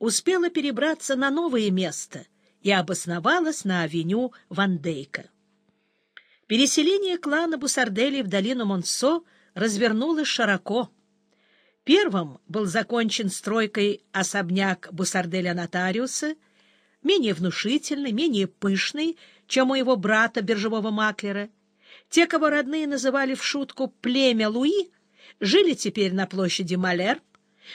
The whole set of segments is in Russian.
успела перебраться на новое место и обосновалась на авеню Вандейка. Переселение клана Бусардели в долину Монсо развернулось широко. Первым был закончен стройкой особняк Бусарделя-нотариуса, менее внушительный, менее пышный, чем у его брата, биржевого маклера. Те, кого родные называли в шутку «племя Луи», жили теперь на площади Малерб,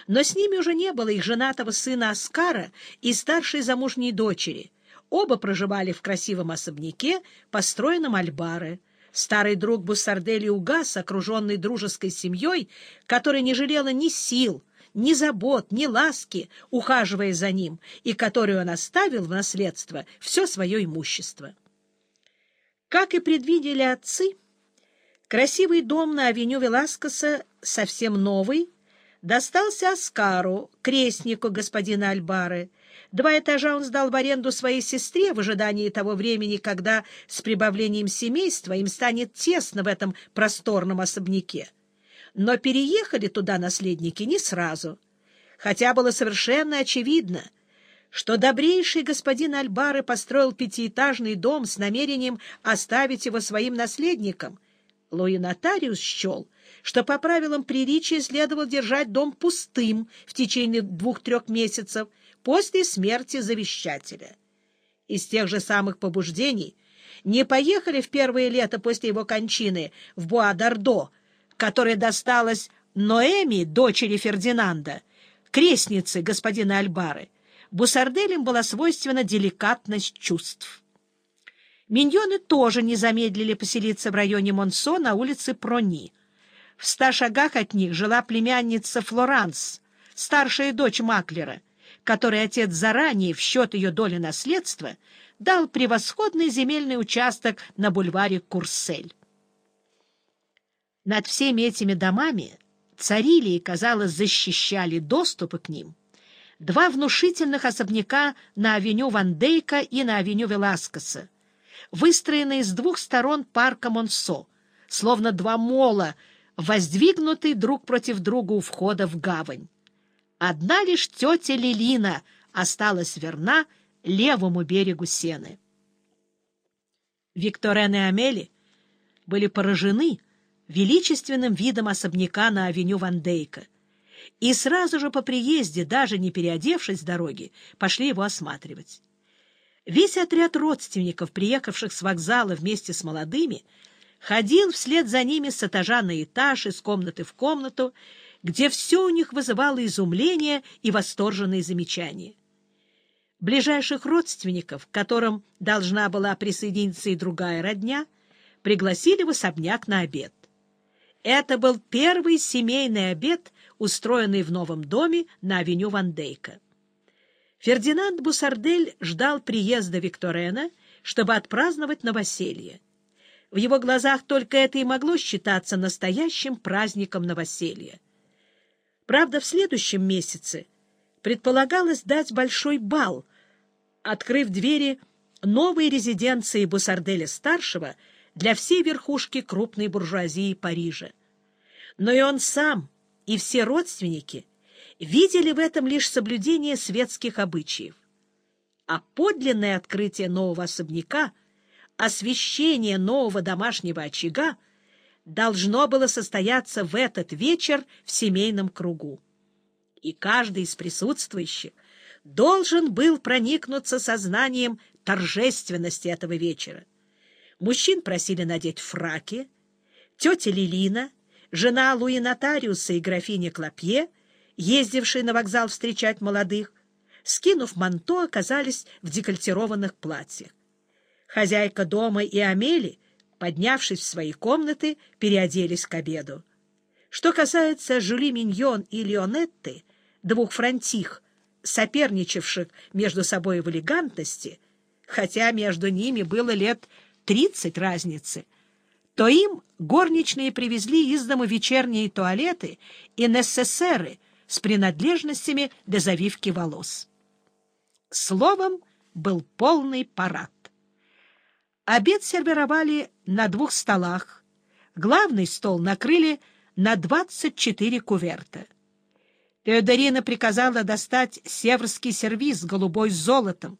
но с ними уже не было их женатого сына Оскара и старшей замужней дочери. Оба проживали в красивом особняке, построенном Альбаре. Старый друг Буссардели угас, окруженный дружеской семьей, которая не жалела ни сил, ни забот, ни ласки, ухаживая за ним, и которую он оставил в наследство все свое имущество. Как и предвидели отцы, красивый дом на авеню Веласкоса, совсем новый, достался Оскару, крестнику господина Альбары. Два этажа он сдал в аренду своей сестре в ожидании того времени, когда с прибавлением семейства им станет тесно в этом просторном особняке. Но переехали туда наследники не сразу, хотя было совершенно очевидно, что добрейший господин Альбары построил пятиэтажный дом с намерением оставить его своим наследникам. Луи Нотариус счел, что по правилам приличия следовало держать дом пустым в течение двух-трех месяцев после смерти завещателя. Из тех же самых побуждений не поехали в первое лето после его кончины в Буа-Дардо, которое досталось Ноэми, дочери Фердинанда, крестнице господина Альбары. Бусарделям была свойственна деликатность чувств. Миньоны тоже не замедлили поселиться в районе Монсо на улице Прони — в ста шагах от них жила племянница Флоранс, старшая дочь Маклера, которой отец заранее в счет ее доли наследства дал превосходный земельный участок на бульваре Курсель. Над всеми этими домами царили и, казалось, защищали доступы к ним два внушительных особняка на авеню Вандейка и на авеню Веласкоса, выстроенные с двух сторон парка Монсо, словно два мола — воздвигнутый друг против друга у входа в гавань. Одна лишь тетя Лилина осталась верна левому берегу Сены. Викторен и Амели были поражены величественным видом особняка на авеню Вандейка, и сразу же по приезде, даже не переодевшись с дороги, пошли его осматривать. Весь отряд родственников, приехавших с вокзала вместе с молодыми, ходил вслед за ними с этажа на этаж, из комнаты в комнату, где все у них вызывало изумление и восторженные замечания. Ближайших родственников, к которым должна была присоединиться и другая родня, пригласили в особняк на обед. Это был первый семейный обед, устроенный в новом доме на авеню Вандейка. Фердинанд Бусардель ждал приезда Викторена, чтобы отпраздновать новоселье. В его глазах только это и могло считаться настоящим праздником новоселья. Правда, в следующем месяце предполагалось дать большой бал, открыв двери новой резиденции Бусарделя-старшего для всей верхушки крупной буржуазии Парижа. Но и он сам, и все родственники видели в этом лишь соблюдение светских обычаев. А подлинное открытие нового особняка — освещение нового домашнего очага должно было состояться в этот вечер в семейном кругу. И каждый из присутствующих должен был проникнуться сознанием торжественности этого вечера. Мужчин просили надеть фраки, тетя Лилина, жена Луи Нотариуса и графиня Клопье, ездившие на вокзал встречать молодых, скинув манто, оказались в декольтированных платьях. Хозяйка дома и Амели, поднявшись в свои комнаты, переоделись к обеду. Что касается Жюли Миньон и Леонетты, двух франтих, соперничавших между собой в элегантности, хотя между ними было лет тридцать разницы, то им горничные привезли из дома вечерние туалеты и несесеры с принадлежностями для завивки волос. Словом, был полный парад. Обед сервировали на двух столах. Главный стол накрыли на 24 куверта. Теодорина приказала достать северский сервиз, голубой с золотом.